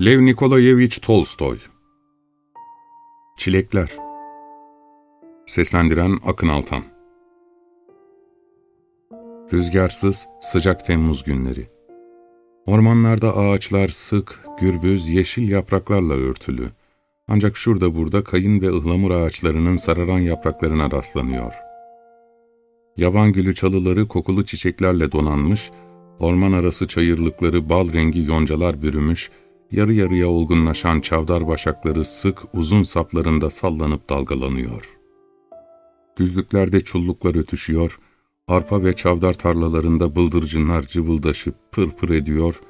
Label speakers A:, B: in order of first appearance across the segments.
A: Lev Nikolayevich Tolstoy Çilekler Seslendiren Akın Altan Rüzgarsız, sıcak Temmuz günleri Ormanlarda ağaçlar sık, gürbüz, yeşil yapraklarla örtülü. Ancak şurada burada kayın ve ıhlamur ağaçlarının sararan yapraklarına rastlanıyor. Yavan gülü çalıları kokulu çiçeklerle donanmış, orman arası çayırlıkları bal rengi yoncalar bürümüş, yarı yarıya olgunlaşan çavdar başakları sık, uzun saplarında sallanıp dalgalanıyor. Düzlüklerde çulluklar ötüşüyor, arpa ve çavdar tarlalarında bıldırcınlar cıvıldaşıp pır pır ediyor,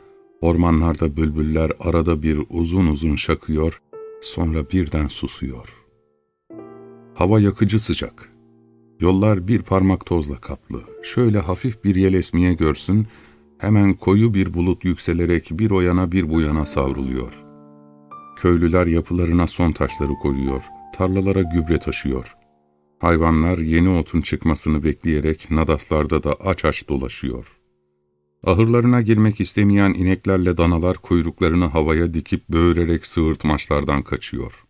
A: ormanlarda bülbüller arada bir uzun uzun şakıyor, sonra birden susuyor. Hava yakıcı sıcak. Yollar bir parmak tozla kaplı. Şöyle hafif bir yel esmiye görsün, hemen koyu bir bulut yükselerek bir o yana bir bu yana savruluyor. Köylüler yapılarına son taşları koyuyor, tarlalara gübre taşıyor. Hayvanlar yeni otun çıkmasını bekleyerek nadaslarda da aç aç dolaşıyor. Ahırlarına girmek istemeyen ineklerle danalar kuyruklarını havaya dikip böğürerek sığırtmaçlardan kaçıyor.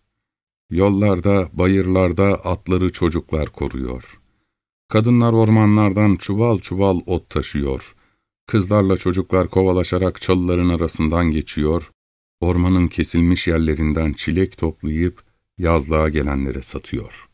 A: Yollarda, bayırlarda atları çocuklar koruyor. Kadınlar ormanlardan çuval çuval ot taşıyor. Kızlarla çocuklar kovalaşarak çalıların arasından geçiyor, ormanın kesilmiş yerlerinden çilek toplayıp yazlığa gelenlere satıyor.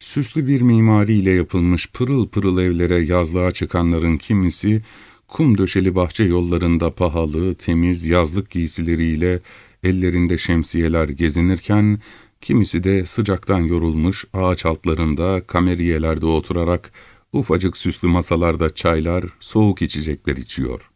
A: Süslü bir mimariyle yapılmış pırıl pırıl evlere yazlığa çıkanların kimisi, kum döşeli bahçe yollarında pahalı, temiz yazlık giysileriyle ellerinde şemsiyeler gezinirken, kimisi de sıcaktan yorulmuş ağaç altlarında, kameriyelerde oturarak ufacık süslü masalarda çaylar, soğuk içecekler içiyor.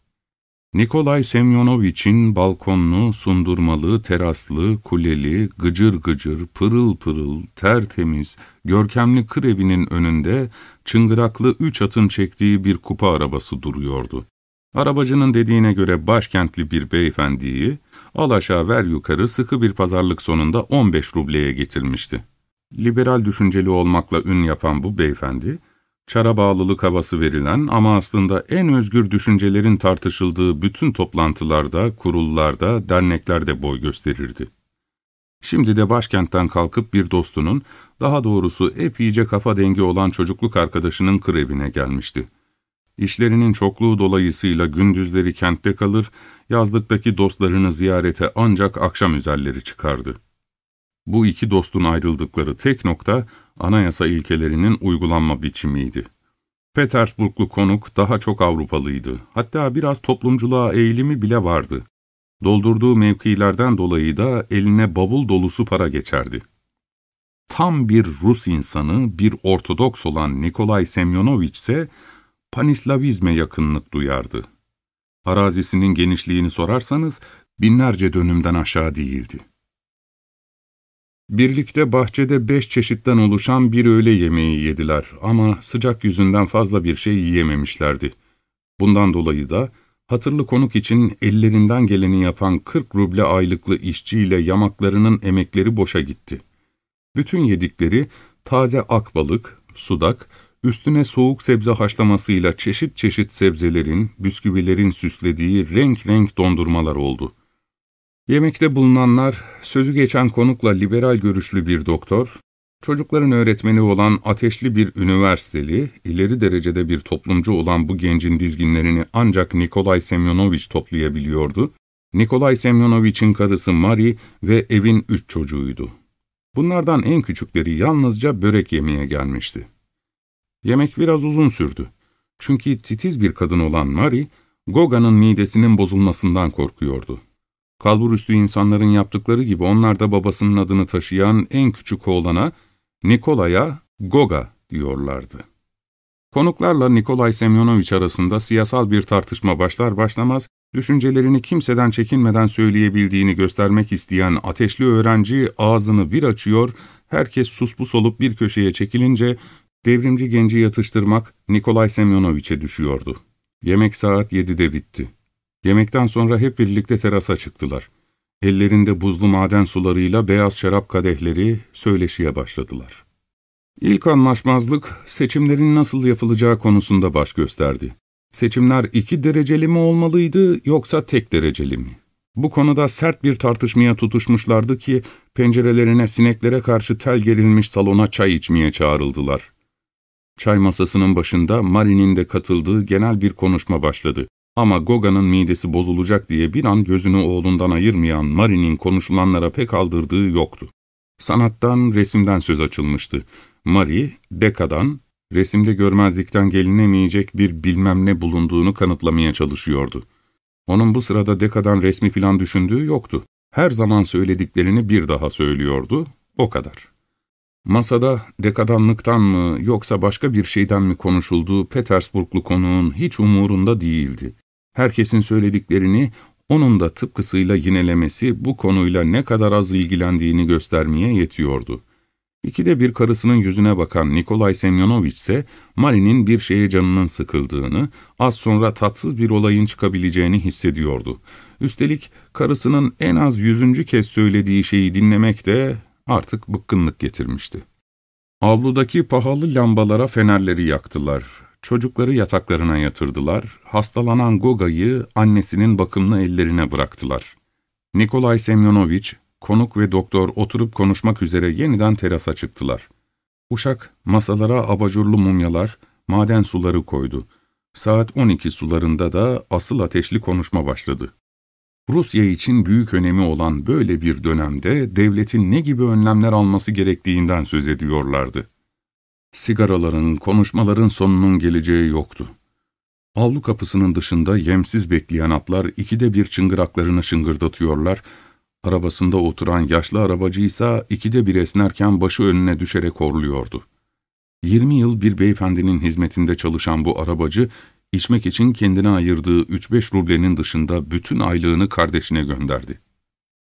A: Nikolay Semyonoviç'in balkonlu, sundurmalı, teraslı, kuleli, gıcır gıcır, pırıl pırıl, tertemiz, görkemli kır evinin önünde çıngıraklı üç atın çektiği bir kupa arabası duruyordu. Arabacının dediğine göre başkentli bir beyefendiyi, al aşağı ver yukarı sıkı bir pazarlık sonunda 15 rubleye getirmişti. Liberal düşünceli olmakla ün yapan bu beyefendi, çara bağlılık havası verilen ama aslında en özgür düşüncelerin tartışıldığı bütün toplantılarda, kurullarda, derneklerde boy gösterirdi. Şimdi de başkentten kalkıp bir dostunun, daha doğrusu epeyce kafa dengi olan çocukluk arkadaşının kır evine gelmişti. İşlerinin çokluğu dolayısıyla gündüzleri kentte kalır, yazlıktaki dostlarını ziyarete ancak akşam üzerleri çıkardı. Bu iki dostun ayrıldıkları tek nokta, anayasa ilkelerinin uygulanma biçimiydi. Petersburglu konuk daha çok Avrupalıydı. Hatta biraz toplumculuğa eğilimi bile vardı. Doldurduğu mevkilerden dolayı da eline bavul dolusu para geçerdi. Tam bir Rus insanı, bir Ortodoks olan Nikolay Semyonovich ise panislavizme yakınlık duyardı. Arazisinin genişliğini sorarsanız binlerce dönümden aşağı değildi. Birlikte bahçede beş çeşitten oluşan bir öğle yemeği yediler ama sıcak yüzünden fazla bir şey yiyememişlerdi. Bundan dolayı da hatırlı konuk için ellerinden geleni yapan 40 ruble aylıklı işçiyle yamaklarının emekleri boşa gitti. Bütün yedikleri taze akbalık, sudak, üstüne soğuk sebze haşlamasıyla çeşit çeşit sebzelerin, bisküvilerin süslediği renk renk dondurmalar oldu. Yemekte bulunanlar, sözü geçen konukla liberal görüşlü bir doktor, çocukların öğretmeni olan ateşli bir üniversiteli, ileri derecede bir toplumcu olan bu gencin dizginlerini ancak Nikolay Semyonovich toplayabiliyordu, Nikolay Semyonovich'in karısı Mari ve evin üç çocuğuydu. Bunlardan en küçükleri yalnızca börek yemeye gelmişti. Yemek biraz uzun sürdü. Çünkü titiz bir kadın olan Mari, Goga'nın midesinin bozulmasından korkuyordu. Kalburüstü insanların yaptıkları gibi onlar da babasının adını taşıyan en küçük oğlana Nikolay'a Goga diyorlardı. Konuklarla Nikolay Semyonovich arasında siyasal bir tartışma başlar başlamaz, düşüncelerini kimseden çekinmeden söyleyebildiğini göstermek isteyen ateşli öğrenci ağzını bir açıyor, herkes suspus olup bir köşeye çekilince devrimci genci yatıştırmak Nikolay Semyonovich'e düşüyordu. Yemek saat yedide bitti. Yemekten sonra hep birlikte terasa çıktılar. Ellerinde buzlu maden sularıyla beyaz şarap kadehleri söyleşiye başladılar. İlk anlaşmazlık, seçimlerin nasıl yapılacağı konusunda baş gösterdi. Seçimler iki dereceli mi olmalıydı yoksa tek dereceli mi? Bu konuda sert bir tartışmaya tutuşmuşlardı ki pencerelerine sineklere karşı tel gerilmiş salona çay içmeye çağrıldılar. Çay masasının başında Mari'nin de katıldığı genel bir konuşma başladı. Ama Goga'nın midesi bozulacak diye bir an gözünü oğlundan ayırmayan Mari'nin konuşulanlara pek aldırdığı yoktu. Sanattan, resimden söz açılmıştı. Marie, Deka'dan, resimde görmezlikten gelinemeyecek bir bilmem ne bulunduğunu kanıtlamaya çalışıyordu. Onun bu sırada Deka'dan resmi plan düşündüğü yoktu. Her zaman söylediklerini bir daha söylüyordu, o kadar. Masada dekadanlıktan mı yoksa başka bir şeyden mi konuşulduğu Petersburglu konuğun hiç umurunda değildi. Herkesin söylediklerini onun da tıpkısıyla yinelemesi bu konuyla ne kadar az ilgilendiğini göstermeye yetiyordu. İkide bir karısının yüzüne bakan Nikolay Semyonovich ise Mari'nin bir şeye canının sıkıldığını, az sonra tatsız bir olayın çıkabileceğini hissediyordu. Üstelik karısının en az yüzüncü kez söylediği şeyi dinlemek de artık bıkkınlık getirmişti. Avludaki pahalı lambalara fenerleri yaktılar. Çocukları yataklarına yatırdılar. Hastalanan Goga'yı annesinin bakımlı ellerine bıraktılar. Nikolay Semyonovich, konuk ve doktor oturup konuşmak üzere yeniden terasa çıktılar. Uşak masalara abajurlu mumyalar, maden suları koydu. Saat 12 sularında da asıl ateşli konuşma başladı. Rusya için büyük önemi olan böyle bir dönemde devletin ne gibi önlemler alması gerektiğinden söz ediyorlardı. Sigaraların, konuşmaların sonunun geleceği yoktu. Avlu kapısının dışında yemsiz bekleyen atlar ikide bir çıngıraklarını şıngırdatıyorlar, arabasında oturan yaşlı arabacı ise ikide bir esnerken başı önüne düşerek horluyordu. Yirmi yıl bir beyefendinin hizmetinde çalışan bu arabacı, içmek için kendine ayırdığı 3-5 rublenin dışında bütün aylığını kardeşine gönderdi.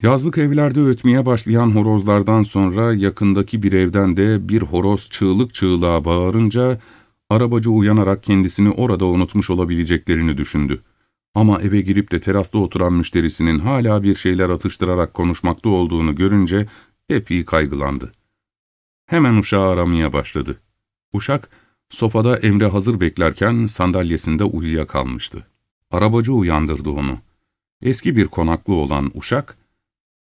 A: Yazlık evlerde ötmeye başlayan horozlardan sonra yakındaki bir evden de bir horoz çığlık çığlığa bağırınca, arabacı uyanarak kendisini orada unutmuş olabileceklerini düşündü. Ama eve girip de terasta oturan müşterisinin hala bir şeyler atıştırarak konuşmakta olduğunu görünce epey kaygılandı. Hemen uşağı aramaya başladı. Uşak, Sofada Emre hazır beklerken sandalyesinde uyuyakalmıştı. Arabacı uyandırdı onu. Eski bir konaklı olan Uşak,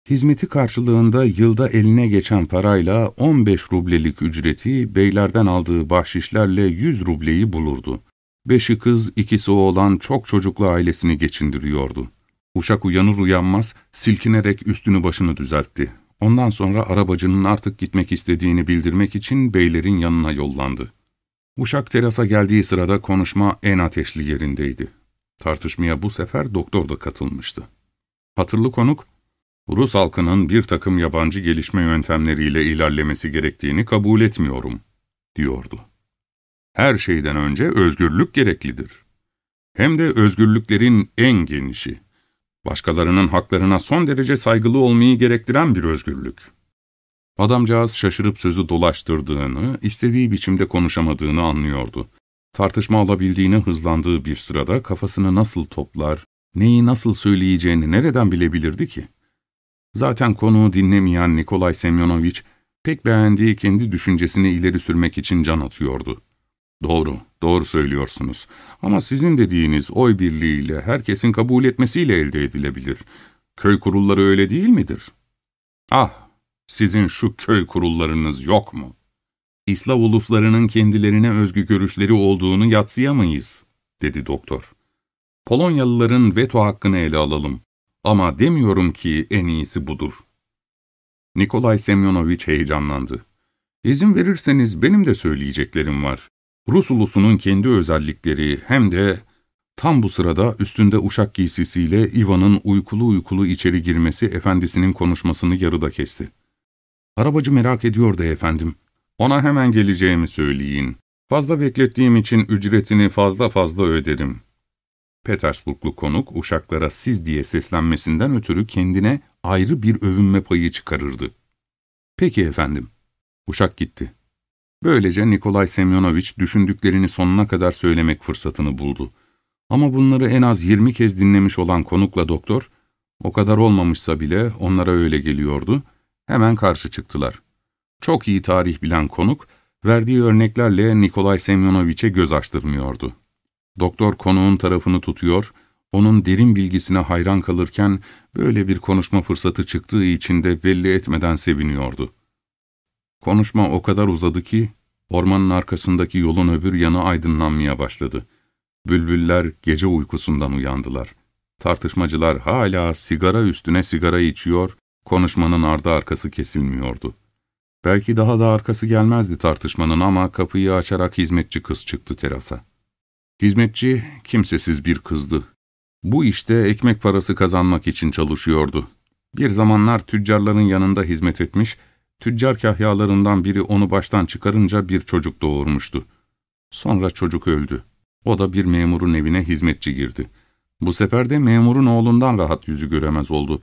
A: hizmeti karşılığında yılda eline geçen parayla 15 rublelik ücreti beylerden aldığı bahşişlerle 100 rubleyi bulurdu. Beşi kız, ikisi oğlan çok çocuklu ailesini geçindiriyordu. Uşak uyanır uyanmaz silkinerek üstünü başını düzeltti. Ondan sonra arabacının artık gitmek istediğini bildirmek için beylerin yanına yollandı. Uşak terasa geldiği sırada konuşma en ateşli yerindeydi. Tartışmaya bu sefer doktor da katılmıştı. Hatırlı konuk, Rus halkının bir takım yabancı gelişme yöntemleriyle ilerlemesi gerektiğini kabul etmiyorum, diyordu. Her şeyden önce özgürlük gereklidir. Hem de özgürlüklerin en genişi. Başkalarının haklarına son derece saygılı olmayı gerektiren bir özgürlük. Adamcağız şaşırıp sözü dolaştırdığını, istediği biçimde konuşamadığını anlıyordu. Tartışma alabildiğini hızlandığı bir sırada kafasını nasıl toplar, neyi nasıl söyleyeceğini nereden bilebilirdi ki? Zaten konuğu dinlemeyen Nikolay Semyonovich, pek beğendiği kendi düşüncesini ileri sürmek için can atıyordu. Doğru, doğru söylüyorsunuz. Ama sizin dediğiniz oy birliğiyle, herkesin kabul etmesiyle elde edilebilir. Köy kurulları öyle değil midir? Ah, sizin şu köy kurullarınız yok mu? İslav uluslarının kendilerine özgü görüşleri olduğunu yatsıyamayız, dedi doktor. Polonyalıların veto hakkını ele alalım. Ama demiyorum ki en iyisi budur. Nikolay Semyonovich heyecanlandı. İzin verirseniz benim de söyleyeceklerim var. Rus ulusunun kendi özellikleri hem de tam bu sırada üstünde uşak giysisiyle Ivan'ın uykulu uykulu içeri girmesi efendisinin konuşmasını yarıda kesti. Arabacı merak ediyordu efendim. Ona hemen geleceğimi söyleyin. Fazla beklettiğim için ücretini fazla fazla öderim. Petersburglu konuk uşaklara siz diye seslenmesinden ötürü kendine ayrı bir övünme payı çıkarırdı. Peki efendim. Uşak gitti. Böylece Nikolay Semyonovich düşündüklerini sonuna kadar söylemek fırsatını buldu. Ama bunları en az yirmi kez dinlemiş olan konukla doktor, o kadar olmamışsa bile onlara öyle geliyordu, hemen karşı çıktılar. Çok iyi tarih bilen konuk, verdiği örneklerle Nikolay Semyonoviç'e göz açtırmıyordu. Doktor konuğun tarafını tutuyor, Onun derin bilgisine hayran kalırken böyle bir konuşma fırsatı çıktığı için de belli etmeden seviniyordu. Konuşma o kadar uzadı ki ormanın arkasındaki yolun öbür yanı aydınlanmaya başladı. Bülbüller gece uykusundan uyandılar. Tartışmacılar hala sigara üstüne sigara içiyor, konuşmanın ardı arkası kesilmiyordu. Belki daha da arkası gelmezdi tartışmanın ama kapıyı açarak hizmetçi kız çıktı terasa. Hizmetçi kimsesiz bir kızdı. Bu işte ekmek parası kazanmak için çalışıyordu. Bir zamanlar tüccarların yanında hizmet etmiş, tüccar kahyalarından biri onu baştan çıkarınca bir çocuk doğurmuştu. Sonra çocuk öldü. O da bir memurun evine hizmetçi girdi. Bu sefer de memurun oğlundan rahat yüzü göremez oldu.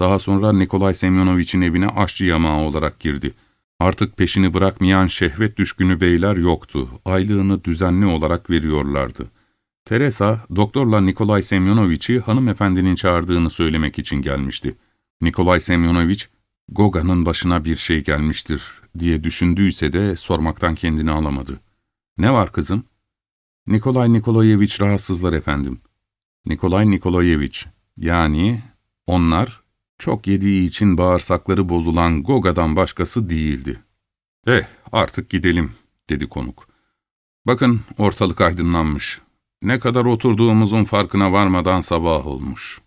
A: Daha sonra Nikolay Semyonoviç'in evine aşçı yamağı olarak girdi. Artık peşini bırakmayan şehvet düşkünü beyler yoktu. Aylığını düzenli olarak veriyorlardı. Teresa, doktorla Nikolay Semyonoviç'i hanımefendinin çağırdığını söylemek için gelmişti. Nikolay Semyonoviç, Goga'nın başına bir şey gelmiştir diye düşündüyse de sormaktan kendini alamadı. ''Ne var kızım?'' ''Nikolay Nikolayeviç rahatsızlar efendim.'' Nikolay Nikolayeviç, yani onlar çok yediği için bağırsakları bozulan Goga'dan başkası değildi. ''Eh, artık gidelim.'' dedi konuk. ''Bakın ortalık aydınlanmış. Ne kadar oturduğumuzun farkına varmadan sabah olmuş.''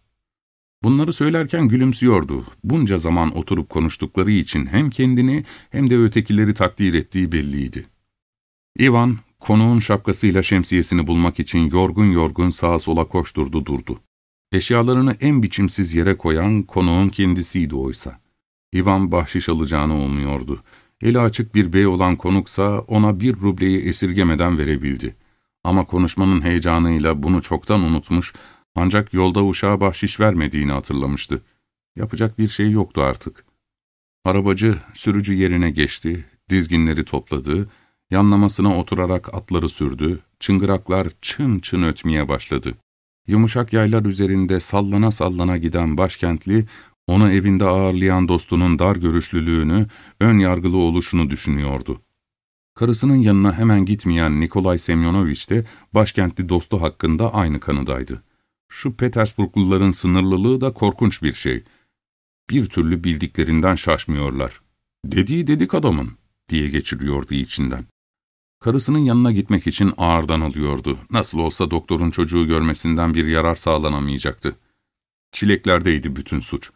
A: Bunları söylerken gülümsüyordu. Bunca zaman oturup konuştukları için hem kendini hem de ötekileri takdir ettiği belliydi. Ivan, konuğun şapkasıyla şemsiyesini bulmak için yorgun yorgun sağa sola koşturdu durdu. Eşyalarını en biçimsiz yere koyan konuğun kendisiydi oysa. Ivan bahşiş alacağını umuyordu. Eli açık bir bey olan konuksa ona bir rubleyi esirgemeden verebildi. Ama konuşmanın heyecanıyla bunu çoktan unutmuş, ancak yolda uşağa bahşiş vermediğini hatırlamıştı. Yapacak bir şey yoktu artık. Arabacı sürücü yerine geçti, dizginleri topladı, yanlamasına oturarak atları sürdü, çıngıraklar çın çın ötmeye başladı. Yumuşak yaylar üzerinde sallana sallana giden başkentli, onu evinde ağırlayan dostunun dar görüşlülüğünü, ön yargılı oluşunu düşünüyordu. Karısının yanına hemen gitmeyen Nikolay Semyonoviç de başkentli dostu hakkında aynı kanıdaydı. Şu Petersburgluların sınırlılığı da korkunç bir şey. Bir türlü bildiklerinden şaşmıyorlar. Dediği dedik adamın, diye geçiriyordu içinden. Karısının yanına gitmek için ağırdan alıyordu. Nasıl olsa doktorun çocuğu görmesinden bir yarar sağlanamayacaktı. Çileklerdeydi bütün suç.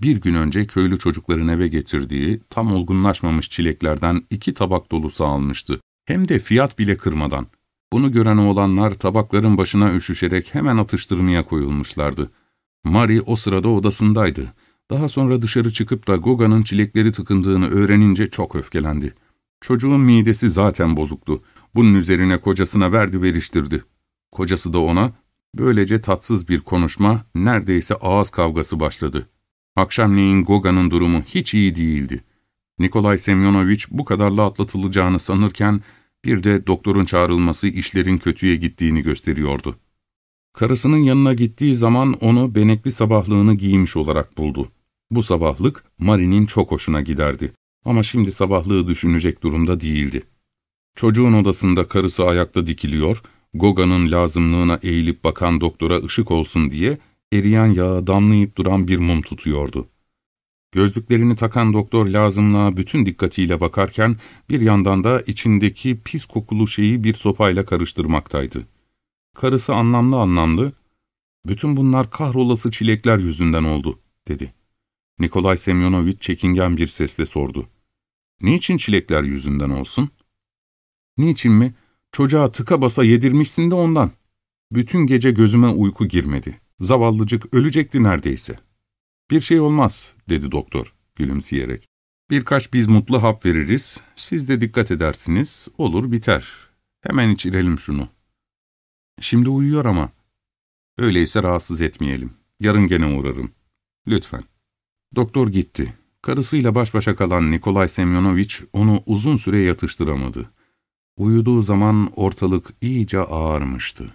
A: Bir gün önce köylü çocukların eve getirdiği, tam olgunlaşmamış çileklerden iki tabak dolusu almıştı. Hem de fiyat bile kırmadan. Bunu gören oğlanlar tabakların başına üşüşerek hemen atıştırmaya koyulmuşlardı. Mari o sırada odasındaydı. Daha sonra dışarı çıkıp da Goga'nın çilekleri tıkındığını öğrenince çok öfkelendi. Çocuğun midesi zaten bozuktu. Bunun üzerine kocasına verdi veriştirdi. Kocası da ona, böylece tatsız bir konuşma, neredeyse ağız kavgası başladı. Akşamleyin Goga'nın durumu hiç iyi değildi. Nikolay Semyonoviç bu kadarla atlatılacağını sanırken, bir de doktorun çağrılması işlerin kötüye gittiğini gösteriyordu. Karısının yanına gittiği zaman onu benekli sabahlığını giymiş olarak buldu. Bu sabahlık Marie'nin çok hoşuna giderdi. Ama şimdi sabahlığı düşünecek durumda değildi. Çocuğun odasında karısı ayakta dikiliyor, Goga'nın lazımlığına eğilip bakan doktora ışık olsun diye eriyen yağa damlayıp duran bir mum tutuyordu. Gözlüklerini takan doktor lazımlığa bütün dikkatiyle bakarken bir yandan da içindeki pis kokulu şeyi bir sopayla karıştırmaktaydı. Karısı anlamlı anlamlı, ''Bütün bunlar kahrolası çilekler yüzünden oldu.'' dedi. Nikolay Semyonoviç çekingen bir sesle sordu. ''Niçin çilekler yüzünden olsun?'' ''Niçin mi? Çocuğa tıka basa yedirmişsin de ondan. Bütün gece gözüme uyku girmedi. Zavallıcık ölecekti neredeyse.'' ''Bir şey olmaz.'' dedi doktor gülümseyerek. ''Birkaç biz mutlu hap veririz, siz de dikkat edersiniz, olur biter. Hemen içirelim şunu.'' ''Şimdi uyuyor ama.'' ''Öyleyse rahatsız etmeyelim. Yarın gene uğrarım. Lütfen.'' Doktor gitti. Karısıyla baş başa kalan Nikolay Semyonoviç onu uzun süre yatıştıramadı. Uyuduğu zaman ortalık iyice ağarmıştı.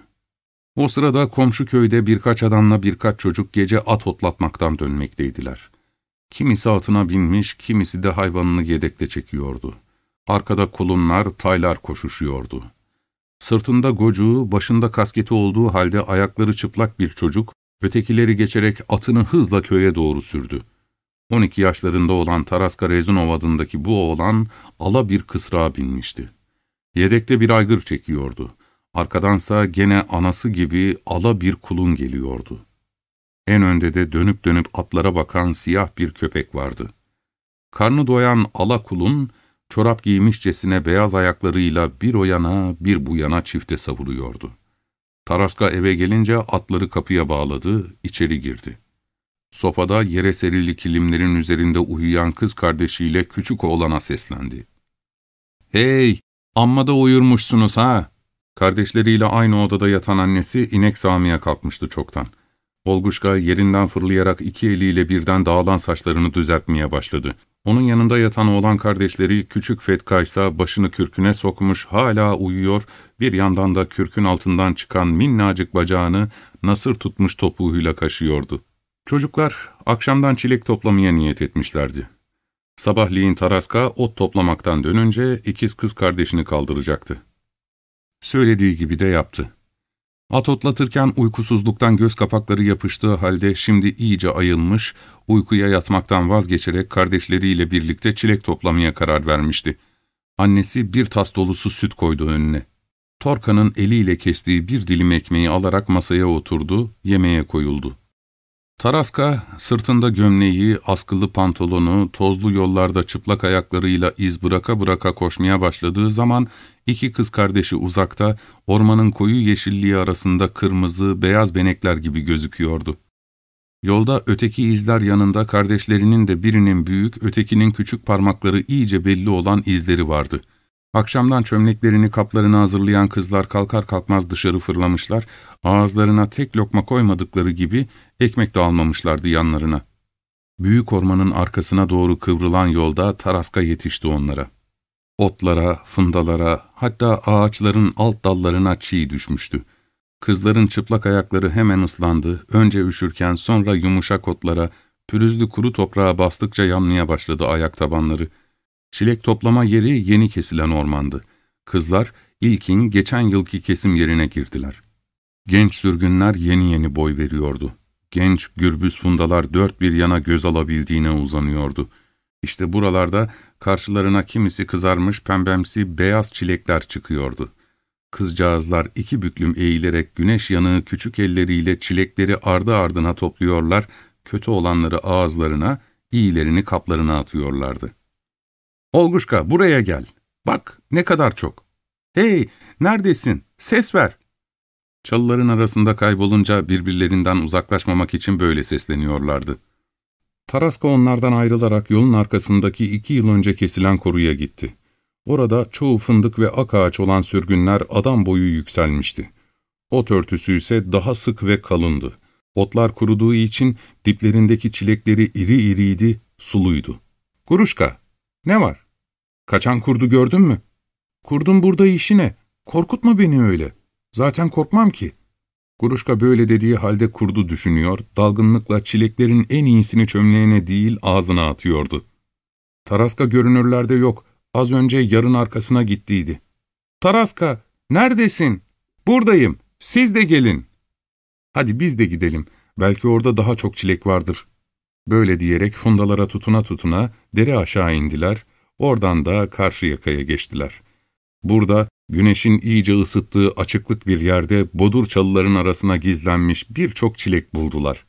A: O sırada komşu köyde birkaç adamla birkaç çocuk gece at otlatmaktan dönmekteydiler. Kimisi atına binmiş, kimisi de hayvanını yedekte çekiyordu. Arkada kulunlar, taylar koşuşuyordu. Sırtında gocuğu, başında kasketi olduğu halde ayakları çıplak bir çocuk, ötekileri geçerek atını hızla köye doğru sürdü. 12 yaşlarında olan Taraska Rezunov adındaki bu oğlan ala bir kısrağa binmişti. Yedekte bir aygır çekiyordu. Arkadansa gene anası gibi ala bir kulun geliyordu. En önde de dönüp dönüp atlara bakan siyah bir köpek vardı. Karnı doyan ala kulun, çorap giymişçesine beyaz ayaklarıyla bir o yana bir bu yana çifte savuruyordu. Taraska eve gelince atları kapıya bağladı, içeri girdi. Sofada yere serili kilimlerin üzerinde uyuyan kız kardeşiyle küçük oğlana seslendi. ''Hey, amma da uyurmuşsunuz ha!'' Kardeşleriyle aynı odada yatan annesi inek sağmaya kalkmıştı çoktan. Olguşka yerinden fırlayarak iki eliyle birden dağılan saçlarını düzeltmeye başladı. Onun yanında yatan oğlan kardeşleri küçük Fetka başını kürküne sokmuş hala uyuyor, bir yandan da kürkün altından çıkan minnacık bacağını nasır tutmuş topuğuyla kaşıyordu. Çocuklar akşamdan çilek toplamaya niyet etmişlerdi. Sabahleyin Taraska ot toplamaktan dönünce ikiz kız kardeşini kaldıracaktı. Söylediği gibi de yaptı. At otlatırken uykusuzluktan göz kapakları yapıştığı halde şimdi iyice ayılmış, uykuya yatmaktan vazgeçerek kardeşleriyle birlikte çilek toplamaya karar vermişti. Annesi bir tas dolusu süt koydu önüne. Torka'nın eliyle kestiği bir dilim ekmeği alarak masaya oturdu, yemeğe koyuldu. Taraska, sırtında gömleği, askılı pantolonu, tozlu yollarda çıplak ayaklarıyla iz bıraka bıraka koşmaya başladığı zaman iki kız kardeşi uzakta, ormanın koyu yeşilliği arasında kırmızı, beyaz benekler gibi gözüküyordu. Yolda öteki izler yanında kardeşlerinin de birinin büyük, ötekinin küçük parmakları iyice belli olan izleri vardı.'' Akşamdan çömleklerini kaplarına hazırlayan kızlar kalkar kalkmaz dışarı fırlamışlar, ağızlarına tek lokma koymadıkları gibi ekmek de almamışlardı yanlarına. Büyük ormanın arkasına doğru kıvrılan yolda Taraska yetişti onlara. Otlara, fındalara, hatta ağaçların alt dallarına çiğ düşmüştü. Kızların çıplak ayakları hemen ıslandı, önce üşürken sonra yumuşak otlara, pürüzlü kuru toprağa bastıkça yanmaya başladı ayak tabanları. Çilek toplama yeri yeni kesilen ormandı. Kızlar ilkin geçen yılki kesim yerine girdiler. Genç sürgünler yeni yeni boy veriyordu. Genç gürbüz fundalar dört bir yana göz alabildiğine uzanıyordu. İşte buralarda karşılarına kimisi kızarmış pembemsi beyaz çilekler çıkıyordu. Kızcağızlar iki büklüm eğilerek güneş yanığı küçük elleriyle çilekleri ardı ardına topluyorlar, kötü olanları ağızlarına, iyilerini kaplarına atıyorlardı. Olguşka buraya gel. Bak ne kadar çok. Hey neredesin? Ses ver. Çalıların arasında kaybolunca birbirlerinden uzaklaşmamak için böyle sesleniyorlardı. Taraska onlardan ayrılarak yolun arkasındaki iki yıl önce kesilen koruya gitti. Orada çoğu fındık ve ak ağaç olan sürgünler adam boyu yükselmişti. Ot örtüsü ise daha sık ve kalındı. Otlar kuruduğu için diplerindeki çilekleri iri iriydi, suluydu. ''Kuruşka, ne var? Kaçan kurdu gördün mü? Kurdun burada işi ne? Korkutma beni öyle. Zaten korkmam ki. Kuruşka böyle dediği halde kurdu düşünüyor, dalgınlıkla çileklerin en iyisini çömleğine değil ağzına atıyordu. Taraska görünürlerde yok, az önce yarın arkasına gittiydi. Taraska, neredesin? Buradayım, siz de gelin. Hadi biz de gidelim, belki orada daha çok çilek vardır. Böyle diyerek fundalara tutuna tutuna dere aşağı indiler, oradan da karşı yakaya geçtiler. Burada güneşin iyice ısıttığı açıklık bir yerde bodur çalıların arasına gizlenmiş birçok çilek buldular.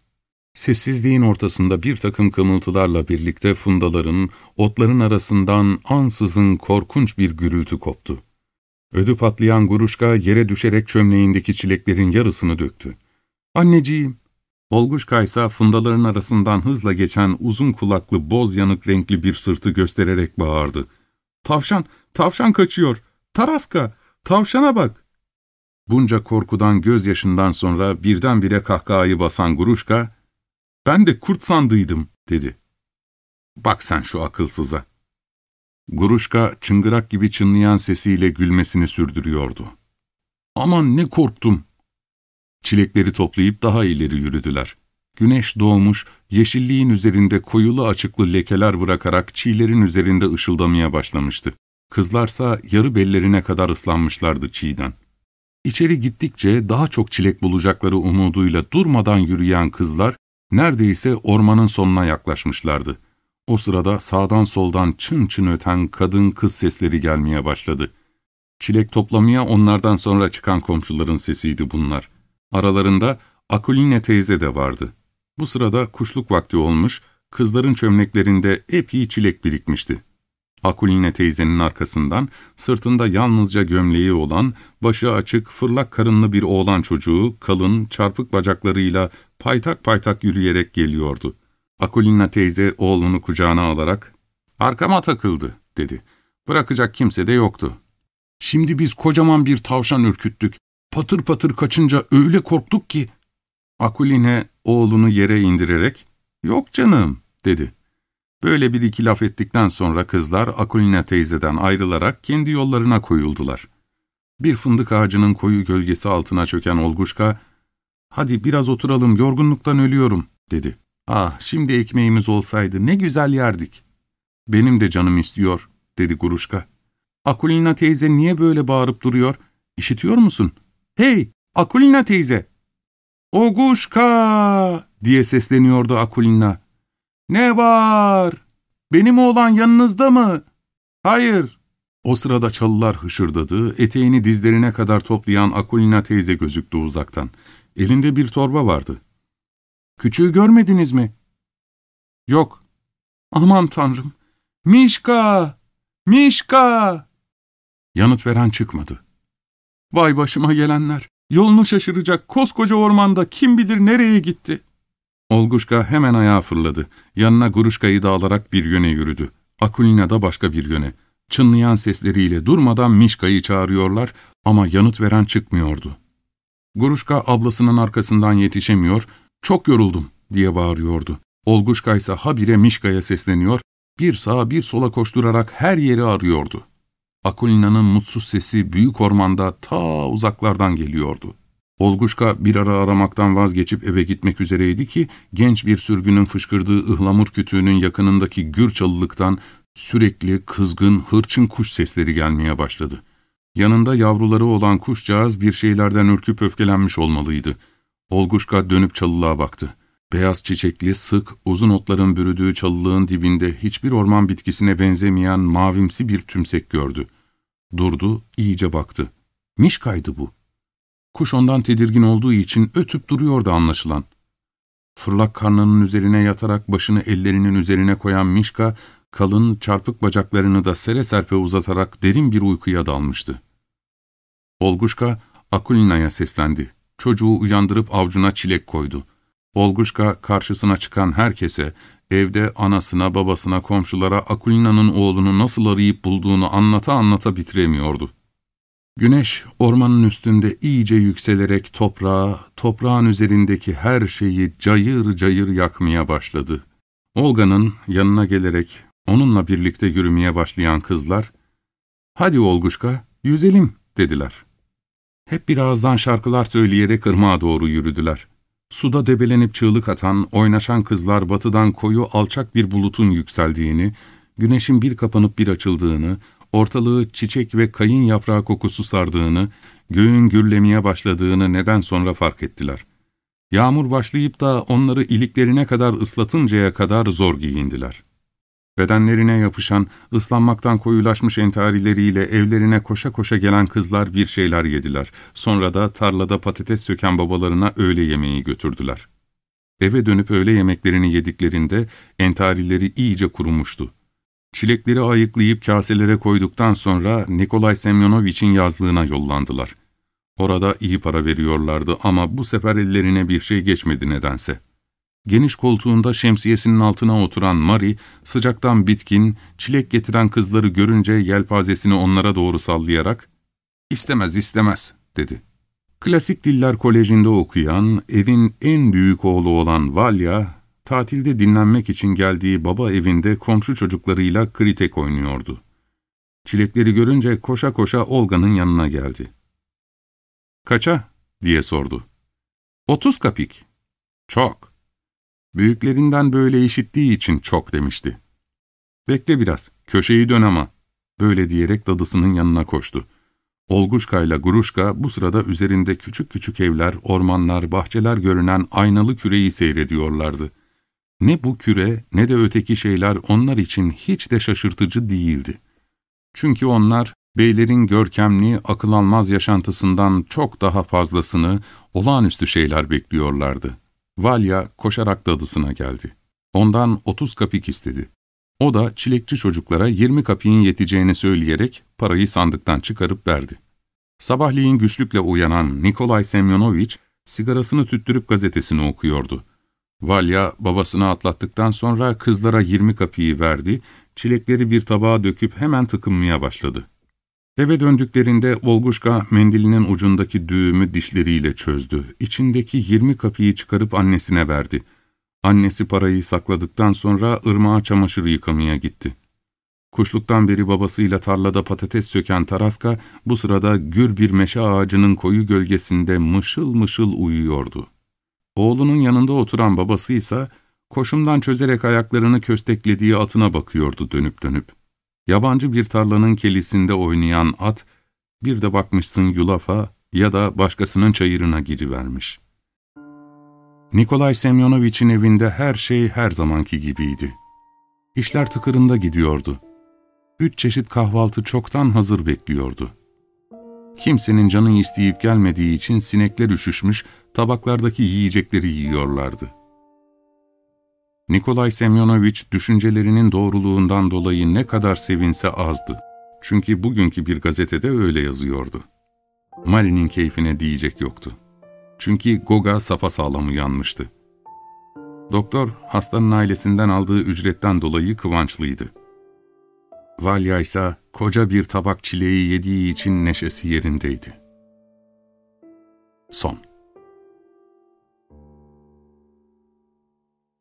A: Sessizliğin ortasında bir takım kımıltılarla birlikte fundaların, otların arasından ansızın korkunç bir gürültü koptu. Ödü patlayan Guruşka yere düşerek çömleğindeki çileklerin yarısını döktü. ''Anneciğim!'' Olguşka ise fundaların arasından hızla geçen uzun kulaklı boz yanık renkli bir sırtı göstererek bağırdı. ''Tavşan, tavşan kaçıyor! Taraska, tavşana bak!'' Bunca korkudan gözyaşından sonra birdenbire kahkahayı basan Guruşka, ''Ben de kurt sandıydım.'' dedi. ''Bak sen şu akılsıza.'' Guruşka çıngırak gibi çınlayan sesiyle gülmesini sürdürüyordu. ''Aman ne korktum!'' Çilekleri toplayıp daha ileri yürüdüler. Güneş doğmuş, yeşilliğin üzerinde koyulu açıklı lekeler bırakarak çiğlerin üzerinde ışıldamaya başlamıştı. Kızlarsa yarı bellerine kadar ıslanmışlardı çiğden. İçeri gittikçe daha çok çilek bulacakları umuduyla durmadan yürüyen kızlar neredeyse ormanın sonuna yaklaşmışlardı. O sırada sağdan soldan çın çın öten kadın kız sesleri gelmeye başladı. Çilek toplamaya onlardan sonra çıkan komşuların sesiydi bunlar. Aralarında Akuline teyze de vardı. Bu sırada kuşluk vakti olmuş, kızların çömleklerinde epey çilek birikmişti. Akuline teyzenin arkasından sırtında yalnızca gömleği olan, başı açık, fırlak karınlı bir oğlan çocuğu kalın, çarpık bacaklarıyla paytak paytak yürüyerek geliyordu. Akulina teyze oğlunu kucağına alarak ''Arkama takıldı.'' dedi. Bırakacak kimse de yoktu. Şimdi biz kocaman bir tavşan ürküttük. Patır patır kaçınca öyle korktuk ki. Akuline oğlunu yere indirerek ''Yok canım.'' dedi. Böyle bir iki laf ettikten sonra kızlar Akulina teyzeden ayrılarak kendi yollarına koyuldular. Bir fındık ağacının koyu gölgesi altına çöken Olguşka, ''Hadi biraz oturalım, yorgunluktan ölüyorum.'' dedi. ''Ah, şimdi ekmeğimiz olsaydı ne güzel yerdik.'' ''Benim de canım istiyor.'' dedi Guruşka. ''Akulina teyze niye böyle bağırıp duruyor? İşitiyor musun?'' ''Hey, Akulina teyze!'' ''Oguşka!'' diye sesleniyordu Akulina. ''Ne var? Benim oğlan yanınızda mı?'' ''Hayır.'' O sırada çalılar hışırdadı, eteğini dizlerine kadar toplayan Akulina teyze gözüktü uzaktan. Elinde bir torba vardı. ''Küçüğü görmediniz mi?'' ''Yok.'' ''Aman tanrım! Mişka! Mişka!'' Yanıt veren çıkmadı. ''Vay başıma gelenler! Yolunu şaşıracak koskoca ormanda kim bilir nereye gitti?'' Olguşka hemen ayağa fırladı. Yanına Guruşka'yı da alarak bir yöne yürüdü. Akulina da başka bir yöne. Çınlayan sesleriyle durmadan Mişka'yı çağırıyorlar ama yanıt veren çıkmıyordu. Guruşka ablasının arkasından yetişemiyor, ''Çok yoruldum.'' diye bağırıyordu. Olguşka ise habire Mişka'ya sesleniyor, bir sağa bir sola koşturarak her yeri arıyordu. Akulina'nın mutsuz sesi büyük ormanda ta uzaklardan geliyordu. Olguşka bir ara aramaktan vazgeçip eve gitmek üzereydi ki, genç bir sürgünün fışkırdığı ıhlamur kütüğünün yakınındaki gür çalılıktan sürekli kızgın, hırçın kuş sesleri gelmeye başladı. Yanında yavruları olan kuşcağız bir şeylerden ürküp öfkelenmiş olmalıydı. Olguşka dönüp çalılığa baktı. Beyaz çiçekli, sık, uzun otların bürüdüğü çalılığın dibinde hiçbir orman bitkisine benzemeyen mavimsi bir tümsek gördü. Durdu, iyice baktı. Mişkaydı bu. Kuş ondan tedirgin olduğu için ötüp duruyordu anlaşılan. Fırlak karnının üzerine yatarak başını ellerinin üzerine koyan Mişka, kalın, çarpık bacaklarını da sere serpe uzatarak derin bir uykuya dalmıştı. Olguşka, Akulina'ya seslendi. Çocuğu uyandırıp avcuna çilek koydu. Olguşka karşısına çıkan herkese, evde anasına, babasına, komşulara Akulina'nın oğlunu nasıl arayıp bulduğunu anlata anlata bitiremiyordu. Güneş ormanın üstünde iyice yükselerek toprağa, toprağın üzerindeki her şeyi cayır cayır yakmaya başladı. Olga'nın yanına gelerek onunla birlikte yürümeye başlayan kızlar, ''Hadi Olguşka, yüzelim.'' dediler. Hep bir ağızdan şarkılar söyleyerek ırmağa doğru yürüdüler. Suda debelenip çığlık atan, oynaşan kızlar batıdan koyu alçak bir bulutun yükseldiğini, güneşin bir kapanıp bir açıldığını, ortalığı çiçek ve kayın yaprağı kokusu sardığını, göğün gürlemeye başladığını neden sonra fark ettiler. Yağmur başlayıp da onları iliklerine kadar ıslatıncaya kadar zor giyindiler. Bedenlerine yapışan, ıslanmaktan koyulaşmış entarileriyle evlerine koşa koşa gelen kızlar bir şeyler yediler. Sonra da tarlada patates söken babalarına öğle yemeği götürdüler. Eve dönüp öğle yemeklerini yediklerinde entarileri iyice kurumuştu. Çilekleri ayıklayıp kaselere koyduktan sonra Nikolay Semyonoviç'in yazlığına yollandılar. Orada iyi para veriyorlardı ama bu sefer ellerine bir şey geçmedi nedense. Geniş koltuğunda şemsiyesinin altına oturan Mari, sıcaktan bitkin, çilek getiren kızları görünce yelpazesini onlara doğru sallayarak, ''İstemez, istemez.'' dedi. Klasik Diller Koleji'nde okuyan, evin en büyük oğlu olan Valya, tatilde dinlenmek için geldiği baba evinde komşu çocuklarıyla kritek oynuyordu. Çilekleri görünce koşa koşa Olga'nın yanına geldi. ''Kaça?'' diye sordu. ''Otuz kapik.'' ''Çok.'' Büyüklerinden böyle işittiği için çok demişti. ''Bekle biraz, köşeyi dön ama.'' Böyle diyerek dadısının yanına koştu. Olguşka ile Guruşka bu sırada üzerinde küçük küçük evler, ormanlar, bahçeler görünen aynalı küreyi seyrediyorlardı. Ne bu küre ne de öteki şeyler onlar için hiç de şaşırtıcı değildi. Çünkü onlar beylerin görkemli, akıl almaz yaşantısından çok daha fazlasını, olağanüstü şeyler bekliyorlardı. Valya koşarak dadısına geldi. Ondan otuz kapik istedi. O da çilekçi çocuklara yirmi kapiğin yeteceğini söyleyerek parayı sandıktan çıkarıp verdi. Sabahleyin güçlükle uyanan Nikolay Semyonoviç, sigarasını tüttürüp gazetesini okuyordu. Valya babasını atlattıktan sonra kızlara yirmi kapiyi verdi, çilekleri bir tabağa döküp hemen tıkınmaya başladı. Eve döndüklerinde Volguşka mendilinin ucundaki düğümü dişleriyle çözdü. İçindeki yirmi kapıyı çıkarıp annesine verdi. Annesi parayı sakladıktan sonra ırmağa çamaşır yıkamaya gitti. Kuşluktan beri babasıyla tarlada patates söken Taraska, bu sırada gür bir meşe ağacının koyu gölgesinde mışıl mışıl uyuyordu. Oğlunun yanında oturan babası ise koşumdan çözerek ayaklarını kösteklediği atına bakıyordu dönüp dönüp. Yabancı bir tarlanın kelisinde oynayan at, bir de bakmışsın yulafa ya da başkasının çayırına girivermiş. Nikolay Semyonoviç'in evinde her şey her zamanki gibiydi. İşler tıkırında gidiyordu. Üç çeşit kahvaltı çoktan hazır bekliyordu. Kimsenin canı isteyip gelmediği için sinekler üşüşmüş, tabaklardaki yiyecekleri yiyorlardı. Nikolay Semyonoviç düşüncelerinin doğruluğundan dolayı ne kadar sevinse azdı. Çünkü bugünkü bir gazetede öyle yazıyordu. Malin'in keyfine diyecek yoktu. Çünkü Goga sapasağlam uyanmıştı. Doktor, hastanın ailesinden aldığı ücretten dolayı kıvançlıydı. Valya ise koca bir tabak çileği yediği için neşesi yerindeydi. Son